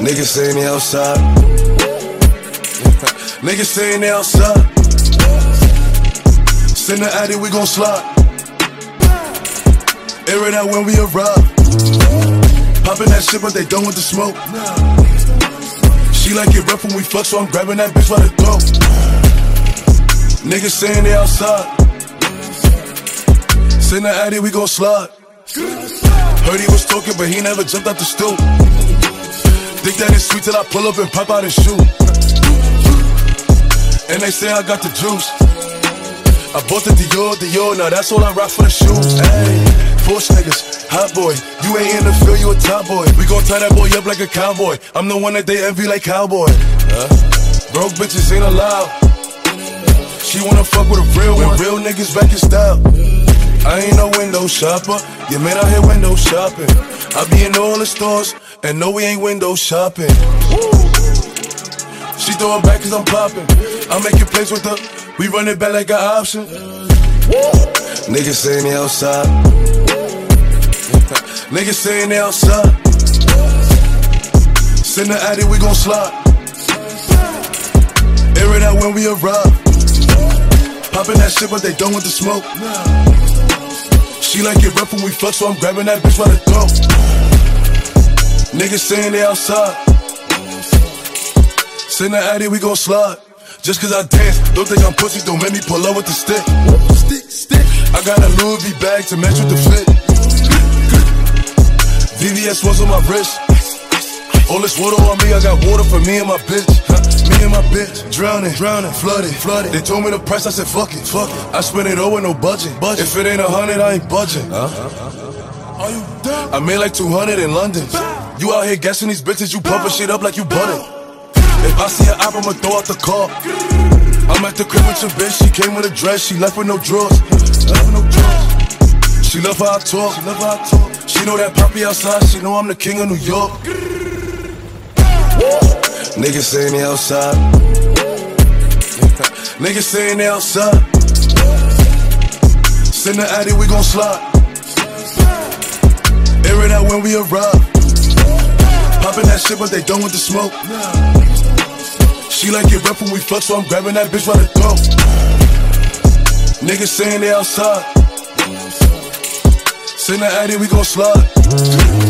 Niggas saying they outside. Niggas saying they outside. Send the addy, we gon' slide. Air it out when we arrive. Popping that shit, but they done with the smoke. She like it rough when we fuck, so I'm grabbing that bitch by the throat. Niggas saying they outside. Send the addy, we gon' slide. Heard he was talking, but he never jumped out the stool. Think that it's sweet till I pull up and pop out his shoe. And they say I got the juice. I bought the Dior, Dior, now that's all I rock for the shoes. Hey, Force niggas, hot boy. You ain't in the field, you a top boy. We gon' tie that boy up like a cowboy. I'm the one that they envy like cowboy. Huh? Broke bitches ain't allowed. She wanna fuck with a real one. Real niggas back in style. I ain't no window shopper. You man out here window shopping. I be in all the stores, and no, we ain't window shopping. She throw it back cause I'm popping. I'm making plays with her. We run it back like an option. Niggas saying they outside. Niggas saying they outside. Send the addy, we gon' slide. Air it out when we arrive. Popping that shit, but they done with the smoke. She like it rough when we fuck, so I'm grabbing that bitch by the throat. Niggas saying they outside. Send the addy, we gon' slide. Just cause I dance, don't think I'm pussy, don't make me pull up with the stick. Stick, stick. I got a Louis V bag to match with the fit. VVS was on my wrist. All this water on me, I got water for me and my bitch. Me and my bitch, drowning, drowning, flooded, flooded. They told me the price, I said fuck it, fuck it. I spent it all with no budget. budget. If it ain't a hundred, I ain't budging. Huh? Are you dumb? I made like 200 in London. You out here guessing these bitches, you pumping shit up like you butter. If I see an app, I'ma throw out the car. I'm at the crib with your bitch, she came with a dress, she left with no drawers. Left with no drawers. She love how I talk, she love how I talk. She know that poppy outside, she know I'm the king of New York. Niggas saying they outside. Niggas saying they outside. Send the addy, we gon' slide. Air it out when we arrive. Popping that shit, but they done with the smoke. She like it rough when we fuck, so I'm grabbing that bitch by the throat. Niggas saying they outside. Send the addy, we gon' slide.